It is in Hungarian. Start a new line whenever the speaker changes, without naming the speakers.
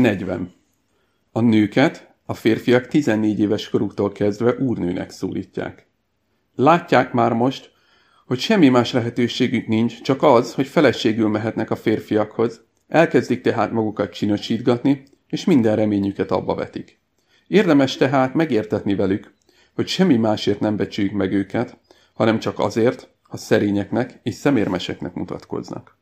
40. A nőket a férfiak 14 éves koruktól kezdve úrnőnek szólítják. Látják már most, hogy semmi más lehetőségük nincs, csak az, hogy feleségül mehetnek a férfiakhoz, elkezdik tehát magukat csinosítgatni, és minden reményüket abba vetik. Érdemes tehát megértetni velük, hogy semmi másért nem becsüljük meg őket, hanem csak azért, ha szerényeknek és szemérmeseknek mutatkoznak.